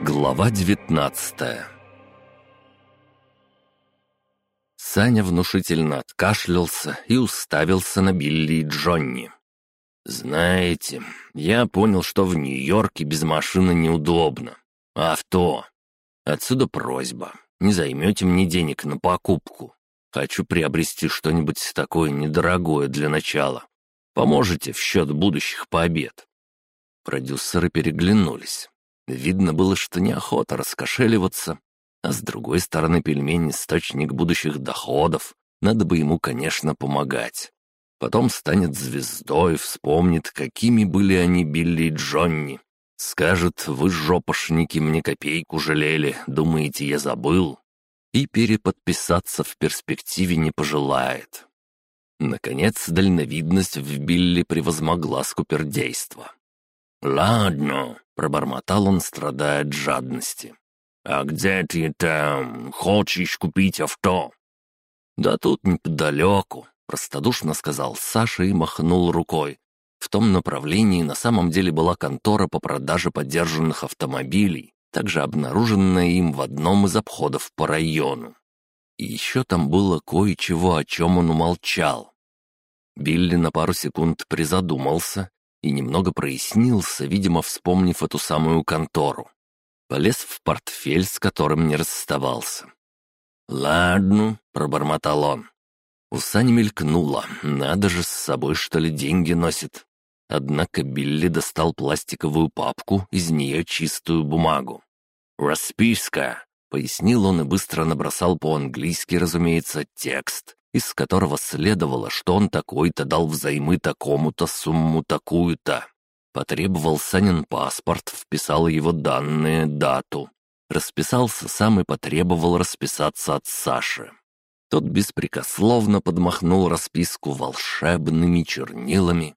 Глава 19 Саня внушительно откашлялся и уставился на Билли и Джонни. «Знаете, я понял, что в Нью-Йорке без машины неудобно. Авто. Отсюда просьба. Не займете мне денег на покупку. Хочу приобрести что-нибудь такое недорогое для начала. Поможете в счет будущих побед?» Продюсеры переглянулись. Видно было, что неохота раскошеливаться, а с другой стороны пельмень — источник будущих доходов. Надо бы ему, конечно, помогать. Потом станет звездой, вспомнит, какими были они Билли и Джонни. Скажет, вы, жопошники, мне копейку жалели, думаете, я забыл? И переподписаться в перспективе не пожелает. Наконец, дальновидность в Билли превозмогла скупердейство. «Ладно», — пробормотал он, страдая от жадности. «А где ты там хочешь купить авто?» «Да тут неподалеку», — простодушно сказал Саша и махнул рукой. В том направлении на самом деле была контора по продаже подержанных автомобилей, также обнаруженная им в одном из обходов по району. И еще там было кое-чего, о чем он умолчал. Билли на пару секунд призадумался и немного прояснился, видимо, вспомнив эту самую контору. Полез в портфель, с которым не расставался. «Ладно», — пробормотал он. У Сани мелькнуло, надо же с собой, что ли, деньги носит. Однако Билли достал пластиковую папку, из нее чистую бумагу. «Расписка», — пояснил он и быстро набросал по-английски, разумеется, текст, из которого следовало, что он такой-то дал взаймы такому-то сумму такую-то. Потребовал Санин паспорт, вписал его данные, дату. Расписался сам и потребовал расписаться от Саши. Тот беспрекословно подмахнул расписку волшебными чернилами.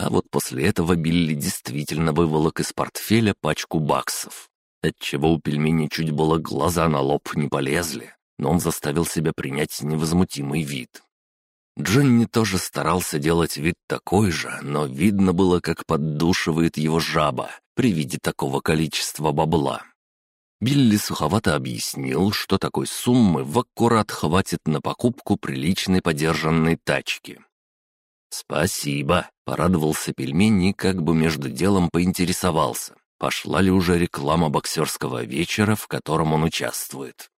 А вот после этого Билли действительно выволок из портфеля пачку баксов, отчего у пельмени чуть было глаза на лоб не полезли но он заставил себя принять невозмутимый вид. Джонни тоже старался делать вид такой же, но видно было, как поддушивает его жаба при виде такого количества бабла. Билли суховато объяснил, что такой суммы в аккурат хватит на покупку приличной подержанной тачки. «Спасибо», — порадовался пельмень и как бы между делом поинтересовался, пошла ли уже реклама боксерского вечера, в котором он участвует.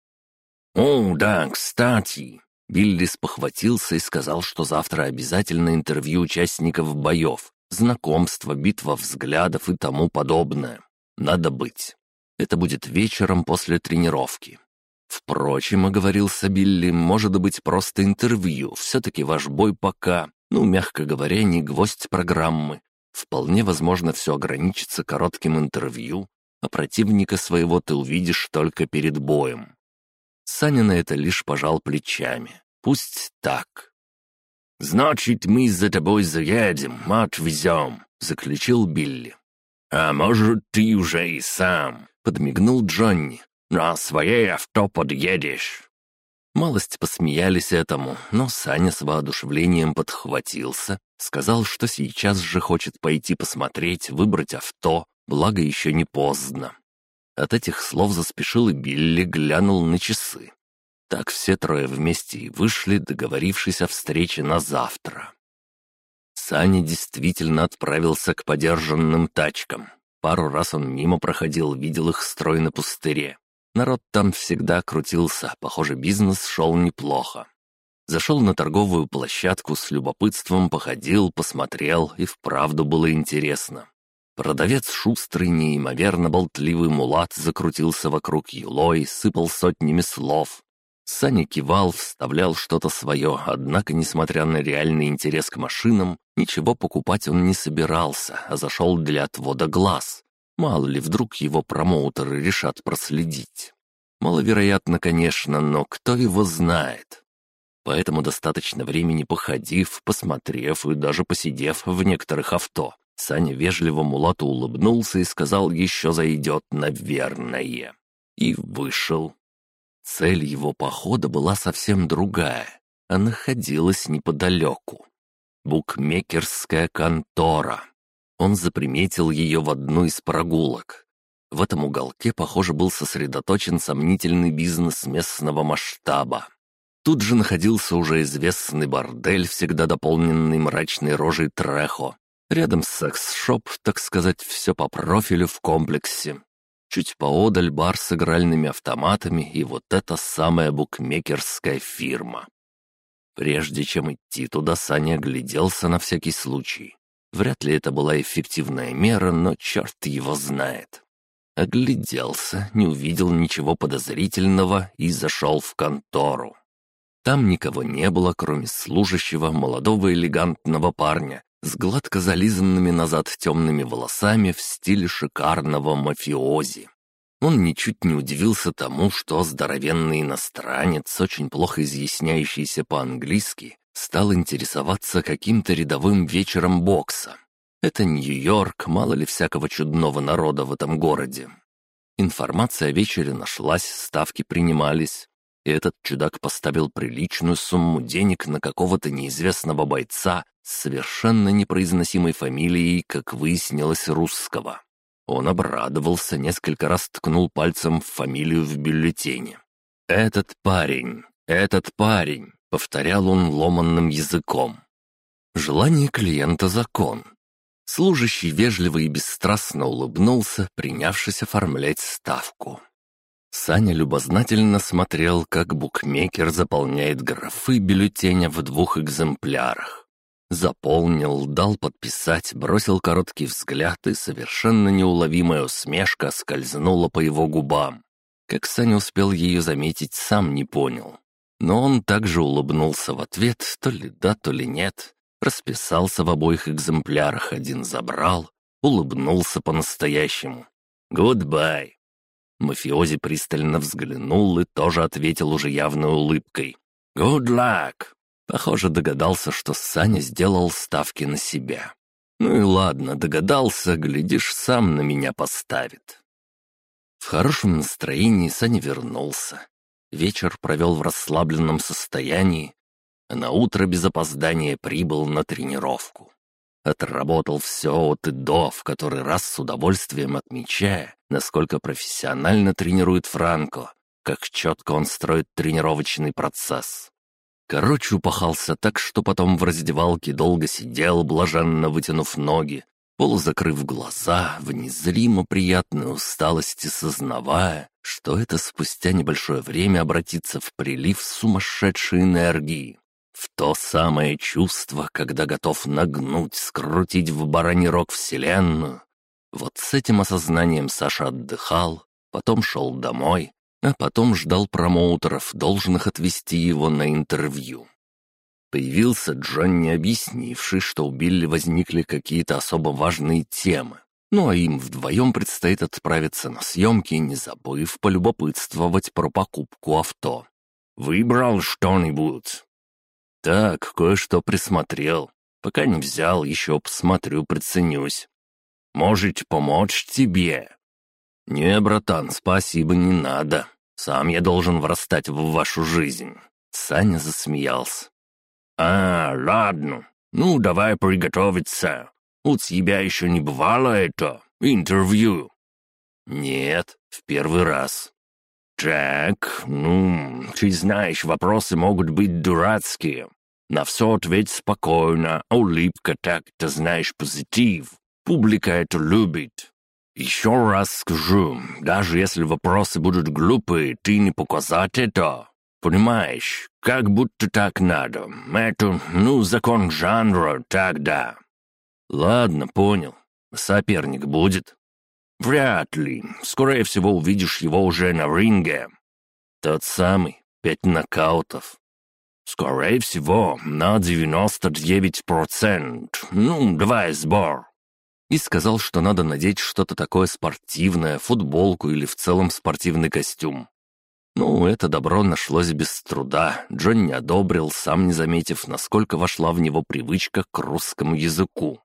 «О, да, кстати!» Билли спохватился и сказал, что завтра обязательно интервью участников боев, знакомство, битва взглядов и тому подобное. Надо быть. Это будет вечером после тренировки. Впрочем, оговорился Билли, может быть просто интервью, все-таки ваш бой пока, ну, мягко говоря, не гвоздь программы. Вполне возможно, все ограничится коротким интервью, а противника своего ты увидишь только перед боем. Саня на это лишь пожал плечами. Пусть так. «Значит, мы за тобой заедем, отвезем», — заключил Билли. «А может, ты уже и сам», — подмигнул Джонни. «На своей авто подъедешь». Малость посмеялись этому, но Саня с воодушевлением подхватился, сказал, что сейчас же хочет пойти посмотреть, выбрать авто, благо еще не поздно. От этих слов заспешил и Билли глянул на часы. Так все трое вместе и вышли, договорившись о встрече на завтра. Саня действительно отправился к подержанным тачкам. Пару раз он мимо проходил, видел их строй на пустыре. Народ там всегда крутился, похоже, бизнес шел неплохо. Зашел на торговую площадку с любопытством, походил, посмотрел, и вправду было интересно. Продавец шустрый, неимоверно болтливый мулат закрутился вокруг юлой, сыпал сотнями слов. Саня кивал, вставлял что-то свое, однако, несмотря на реальный интерес к машинам, ничего покупать он не собирался, а зашел для отвода глаз. Мало ли, вдруг его промоутеры решат проследить. Маловероятно, конечно, но кто его знает. Поэтому достаточно времени походив, посмотрев и даже посидев в некоторых авто, Саня вежливо мулату улыбнулся и сказал еще зайдет, наверное. И вышел. Цель его похода была совсем другая, а находилась неподалеку. Букмекерская контора. Он заприметил ее в одну из прогулок. В этом уголке, похоже, был сосредоточен сомнительный бизнес местного масштаба. Тут же находился уже известный бордель, всегда дополненный мрачной рожей Трехо. Рядом секс-шоп, так сказать, все по профилю в комплексе. Чуть поодаль бар с игральными автоматами и вот эта самая букмекерская фирма. Прежде чем идти туда, Саня огляделся на всякий случай. Вряд ли это была эффективная мера, но черт его знает. Огляделся, не увидел ничего подозрительного и зашел в контору. Там никого не было, кроме служащего, молодого элегантного парня с гладко зализанными назад темными волосами в стиле шикарного мафиози. Он ничуть не удивился тому, что здоровенный иностранец, очень плохо изъясняющийся по-английски, стал интересоваться каким-то рядовым вечером бокса. Это Нью-Йорк, мало ли всякого чудного народа в этом городе. Информация о вечере нашлась, ставки принимались, и этот чудак поставил приличную сумму денег на какого-то неизвестного бойца с совершенно непроизносимой фамилией, как выяснилось, русского. Он обрадовался, несколько раз ткнул пальцем в фамилию в бюллетене. «Этот парень, этот парень», — повторял он ломанным языком. Желание клиента — закон. Служащий вежливо и бесстрастно улыбнулся, принявшись оформлять ставку. Саня любознательно смотрел, как букмекер заполняет графы бюллетеня в двух экземплярах. Заполнил, дал подписать, бросил короткий взгляд, и совершенно неуловимая усмешка скользнула по его губам. Как Саня успел ее заметить, сам не понял. Но он также улыбнулся в ответ, то ли да, то ли нет. Расписался в обоих экземплярах, один забрал, улыбнулся по-настоящему. «Goodbye!» Мафиози пристально взглянул и тоже ответил уже явной улыбкой. «Good luck!» Похоже, догадался, что Саня сделал ставки на себя. Ну и ладно, догадался, глядишь, сам на меня поставит. В хорошем настроении Саня вернулся. Вечер провел в расслабленном состоянии, а на утро без опоздания прибыл на тренировку. Отработал все от и до, в который раз с удовольствием отмечая, насколько профессионально тренирует Франко, как четко он строит тренировочный процесс. Короче, упахался так, что потом в раздевалке долго сидел, блаженно вытянув ноги, полузакрыв глаза, в незримо приятной усталости сознавая, что это спустя небольшое время обратится в прилив сумасшедшей энергии. В то самое чувство, когда готов нагнуть, скрутить в бараний рог вселенную. Вот с этим осознанием Саша отдыхал, потом шел домой, а потом ждал промоутеров, должных отвезти его на интервью. Появился Джонни, объяснивший, что у Билли возникли какие-то особо важные темы. Ну а им вдвоем предстоит отправиться на съемки, не забыв полюбопытствовать про покупку авто. «Выбрал что-нибудь?» «Так, кое-что присмотрел. Пока не взял, еще посмотрю, приценюсь. Может, помочь тебе?» «Не, братан, спасибо, не надо. Сам я должен врастать в вашу жизнь». Саня засмеялся. «А, ладно. Ну, давай приготовиться. У тебя еще не бывало это, интервью?» «Нет, в первый раз». «Так, ну, ты знаешь, вопросы могут быть дурацкие. На все ответь спокойно, а улыбка так, ты знаешь, позитив. Публика это любит. Еще раз скажу, даже если вопросы будут глупые, ты не показать это. Понимаешь, как будто так надо. Это, ну, закон жанра, тогда. Ладно, понял. Соперник будет? Вряд ли. Скорее всего, увидишь его уже на ринге. Тот самый, пять нокаутов. Скорее всего, на 99%. Ну, давай сбор и сказал, что надо надеть что-то такое спортивное, футболку или в целом спортивный костюм. Ну, это добро нашлось без труда. Джон не одобрил, сам не заметив, насколько вошла в него привычка к русскому языку.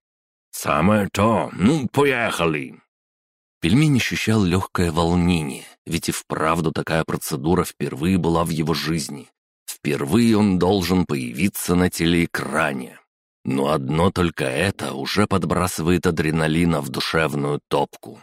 «Самое то! Ну, поехали!» Пельмень ощущал легкое волнение, ведь и вправду такая процедура впервые была в его жизни. Впервые он должен появиться на телеэкране. Но одно только это уже подбрасывает адреналина в душевную топку.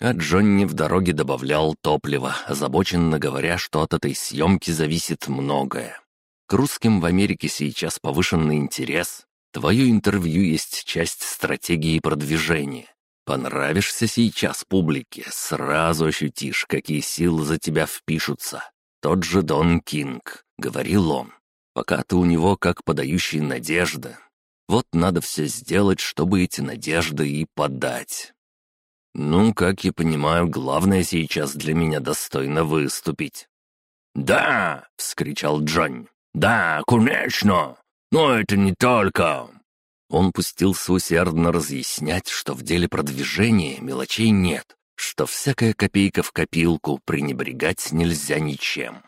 А Джонни в дороге добавлял топливо, озабоченно говоря, что от этой съемки зависит многое. К русским в Америке сейчас повышенный интерес. Твое интервью есть часть стратегии продвижения. Понравишься сейчас публике, сразу ощутишь, какие силы за тебя впишутся. Тот же Дон Кинг, говорил он. Пока ты у него как подающий надежды. Вот надо все сделать, чтобы эти надежды и подать. Ну, как я понимаю, главное сейчас для меня достойно выступить. «Да!» — вскричал Джонни. «Да, конечно! Но это не только!» Он пустился усердно разъяснять, что в деле продвижения мелочей нет, что всякая копейка в копилку пренебрегать нельзя ничем.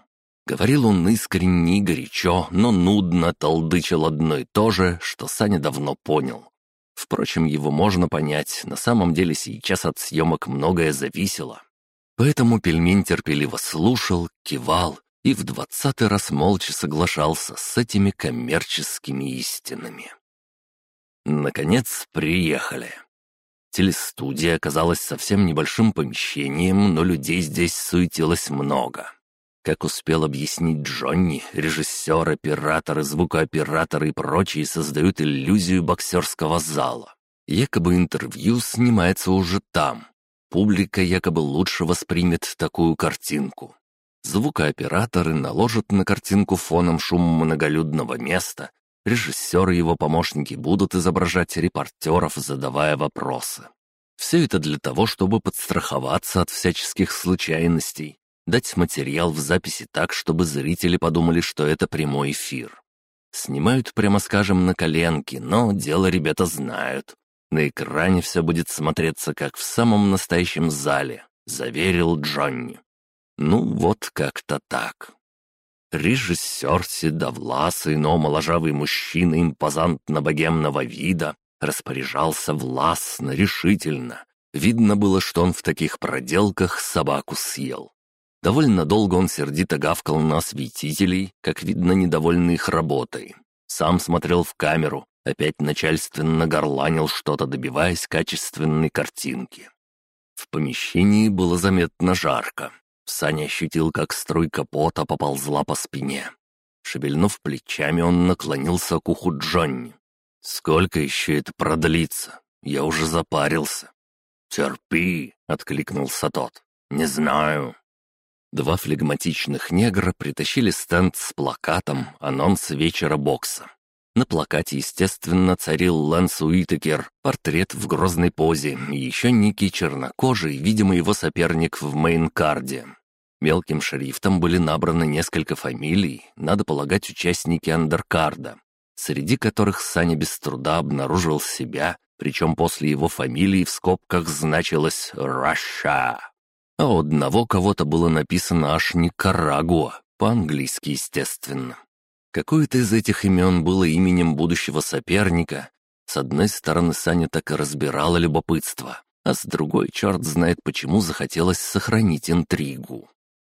Говорил он искренне и горячо, но нудно толдычил одно и то же, что Саня давно понял. Впрочем, его можно понять, на самом деле сейчас от съемок многое зависело. Поэтому пельмень терпеливо слушал, кивал и в двадцатый раз молча соглашался с этими коммерческими истинами. Наконец, приехали. Телестудия оказалась совсем небольшим помещением, но людей здесь суетилось много. Как успел объяснить Джонни, режиссер, операторы, звукооператоры и прочие создают иллюзию боксерского зала. Якобы интервью снимается уже там. Публика якобы лучше воспримет такую картинку. Звукооператоры наложат на картинку фоном шум многолюдного места. Режиссеры и его помощники будут изображать репортеров, задавая вопросы. Все это для того, чтобы подстраховаться от всяческих случайностей, дать материал в записи так, чтобы зрители подумали, что это прямой эфир. Снимают, прямо скажем, на коленке, но дело ребята знают. На экране все будет смотреться, как в самом настоящем зале, заверил Джонни. Ну, вот как-то так. Режиссер седовласый, но моложавый мужчина импозантно-богемного вида распоряжался властно, решительно. Видно было, что он в таких проделках собаку съел. Довольно долго он сердито гавкал на осветителей, как видно, недовольный их работой. Сам смотрел в камеру, опять начальственно горланил что-то, добиваясь качественной картинки. В помещении было заметно жарко. Саня ощутил, как струйка пота поползла по спине. Шевельнув плечами, он наклонился к уху Джонни. «Сколько еще это продлится? Я уже запарился». «Терпи», — откликнулся тот. «Не знаю. Два флегматичных негра притащили стенд с плакатом «Анонс вечера бокса». На плакате, естественно, царил Лэнс Уитакер, портрет в грозной позе, и еще некий чернокожий, видимо, его соперник в мейнкарде. Мелким шрифтом были набраны несколько фамилий, надо полагать, участники андеркарда, среди которых Саня без труда обнаружил себя, причем после его фамилии в скобках значилось «Раша» а у одного кого-то было написано аж Никарагуа, по-английски, естественно. Какое-то из этих имен было именем будущего соперника. С одной стороны, Саня так и разбирала любопытство, а с другой, черт знает почему, захотелось сохранить интригу.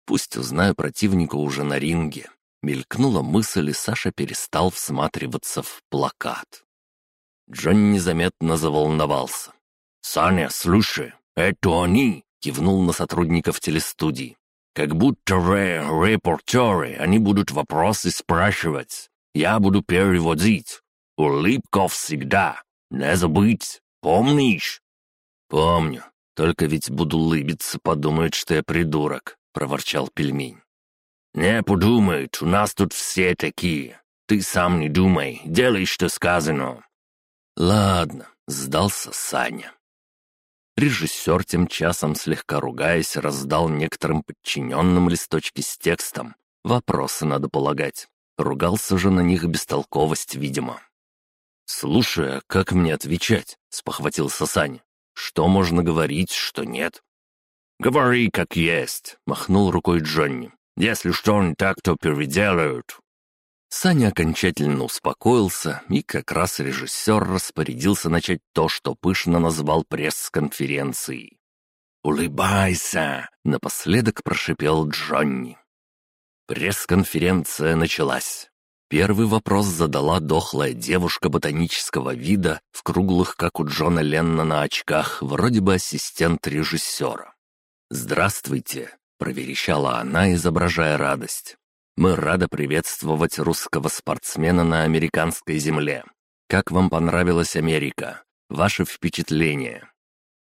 Пусть узнаю противника уже на ринге. Мелькнула мысль, и Саша перестал всматриваться в плакат. Джон незаметно заволновался. «Саня, слушай, это они!» кивнул на сотрудников телестудии. «Как будто вы репортеры, они будут вопросы спрашивать. Я буду переводить. Улыбка всегда. Не забыть. Помнишь?» «Помню. Только ведь буду улыбиться, подумают, что я придурок», — проворчал пельмень. «Не подумают, у нас тут все такие. Ты сам не думай, делай, что сказано». «Ладно», — сдался Саня. Режиссер тем часом, слегка ругаясь, раздал некоторым подчиненным листочки с текстом. Вопросы надо полагать. Ругался же на них бестолковость, видимо. «Слушай, а как мне отвечать?» — спохватился Саня. «Что можно говорить, что нет?» «Говори, как есть», — махнул рукой Джонни. «Если что не так, то переделают». Саня окончательно успокоился, и как раз режиссер распорядился начать то, что пышно назвал пресс-конференцией. «Улыбайся!» — напоследок прошипел Джонни. Пресс-конференция началась. Первый вопрос задала дохлая девушка ботанического вида в круглых, как у Джона Леннона, очках, вроде бы ассистент режиссера. «Здравствуйте», — проверещала она, изображая радость. «Мы рады приветствовать русского спортсмена на американской земле. Как вам понравилась Америка? Ваши впечатления?»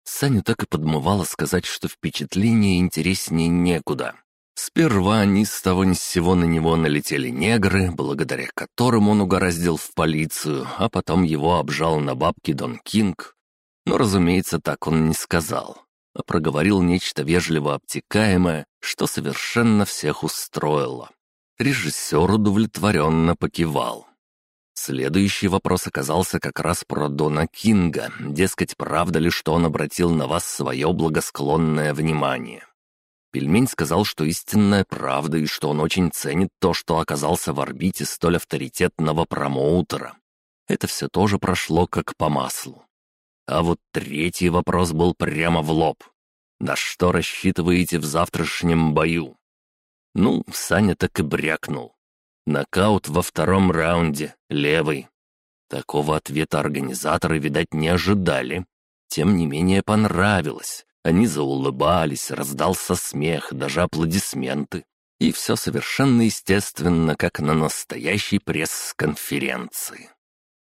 Саню так и подмывало сказать, что впечатление интереснее некуда. Сперва ни с того ни с сего на него налетели негры, благодаря которым он угораздил в полицию, а потом его обжал на бабки Дон Кинг. Но, разумеется, так он не сказал, а проговорил нечто вежливо обтекаемое, что совершенно всех устроило. Режиссер удовлетворенно покивал. Следующий вопрос оказался как раз про Дона Кинга, дескать, правда ли, что он обратил на вас свое благосклонное внимание. Пельмень сказал, что истинная правда и что он очень ценит то, что оказался в орбите столь авторитетного промоутера. Это все тоже прошло как по маслу. А вот третий вопрос был прямо в лоб. На что рассчитываете в завтрашнем бою? Ну, Саня так и брякнул. Нокаут во втором раунде, левый. Такого ответа организаторы, видать, не ожидали. Тем не менее, понравилось. Они заулыбались, раздался смех, даже аплодисменты. И все совершенно естественно, как на настоящей пресс-конференции.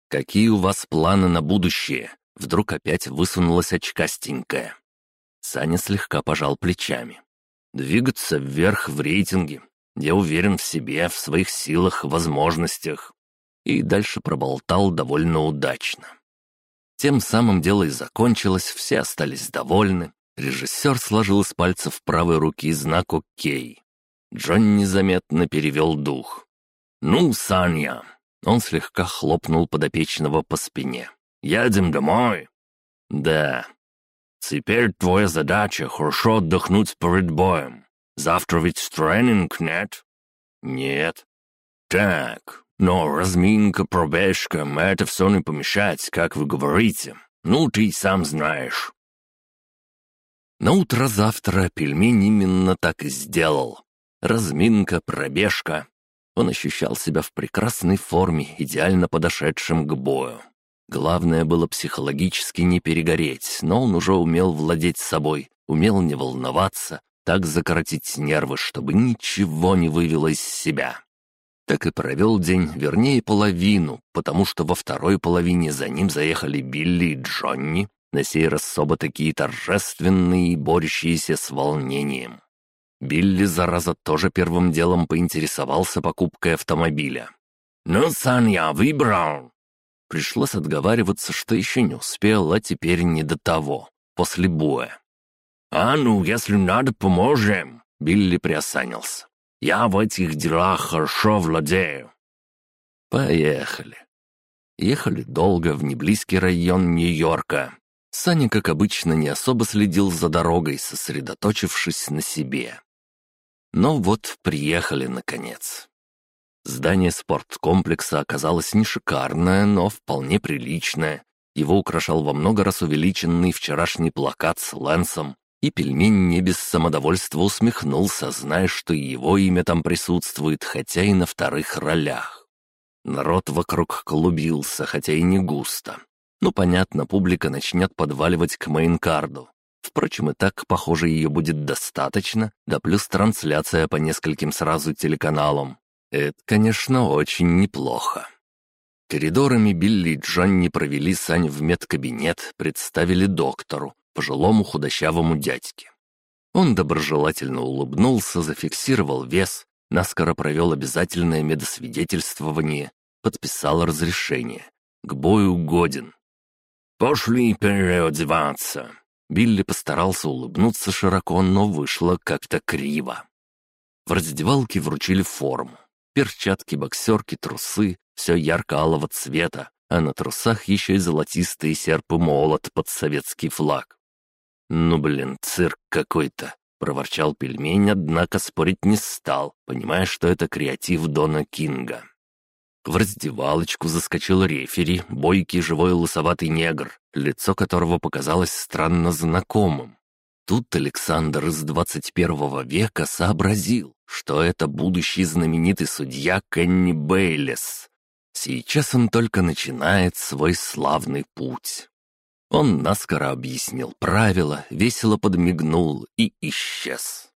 «Какие у вас планы на будущее?» Вдруг опять высунулась очкастенькая. Саня слегка пожал плечами. «Двигаться вверх в рейтинге, я уверен в себе, в своих силах, возможностях». И дальше проболтал довольно удачно. Тем самым дело и закончилось, все остались довольны. Режиссер сложил из пальцев правой руки знак «Окей». Джон незаметно перевел дух. «Ну, Саня!» Он слегка хлопнул подопечного по спине. «Едем домой?» «Да». «Теперь твоя задача — хорошо отдохнуть перед боем. Завтра ведь тренинг, нет?» «Нет». «Так, но разминка, пробежка — это все не помешать, как вы говорите. Ну, ты сам знаешь». На утро завтра пельмень именно так и сделал. Разминка, пробежка. Он ощущал себя в прекрасной форме, идеально подошедшим к бою. Главное было психологически не перегореть, но он уже умел владеть собой, умел не волноваться, так закоротить нервы, чтобы ничего не вывело из себя. Так и провел день, вернее половину, потому что во второй половине за ним заехали Билли и Джонни, на сей раз оба такие торжественные и борющиеся с волнением. Билли, зараза, тоже первым делом поинтересовался покупкой автомобиля. «Ну, Сан, я выбрал!» Пришлось отговариваться, что еще не успел, а теперь не до того, после боя. «А ну, если надо, поможем!» Билли приосанился. «Я в этих делах хорошо владею». «Поехали». Ехали долго в неблизкий район Нью-Йорка. Саня, как обычно, не особо следил за дорогой, сосредоточившись на себе. Но вот приехали, наконец. Здание спорткомплекса оказалось не шикарное, но вполне приличное. Его украшал во много раз увеличенный вчерашний плакат с Лэнсом, и пельмень не без самодовольства усмехнулся, зная, что его имя там присутствует, хотя и на вторых ролях. Народ вокруг клубился, хотя и не густо. Ну, понятно, публика начнет подваливать к мейнкарду. Впрочем, и так, похоже, ее будет достаточно, да плюс трансляция по нескольким сразу телеканалам. Это, конечно, очень неплохо. Коридорами Билли и Джонни провели Сань в медкабинет, представили доктору, пожилому худощавому дядьке. Он доброжелательно улыбнулся, зафиксировал вес, наскоро провел обязательное медосвидетельствование, подписал разрешение. К бою годен. «Пошли переодеваться!» Билли постарался улыбнуться широко, но вышло как-то криво. В раздевалке вручили форму. Перчатки, боксерки, трусы, все ярко-алого цвета, а на трусах еще и золотистый серп и молот под советский флаг. «Ну, блин, цирк какой-то», — проворчал пельмень, однако спорить не стал, понимая, что это креатив Дона Кинга. В раздевалочку заскочил рефери, бойкий живой лысоватый негр, лицо которого показалось странно знакомым. Тут Александр из 21 века сообразил, что это будущий знаменитый судья Кенни Бейлес. Сейчас он только начинает свой славный путь. Он наскоро объяснил правила, весело подмигнул и исчез.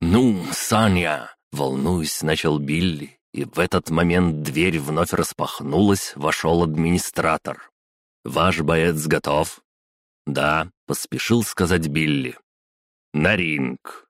«Ну, Саня!» — волнуясь, начал Билли, и в этот момент дверь вновь распахнулась, вошел администратор. «Ваш боец готов?» «Да», — поспешил сказать Билли. «На ринг!»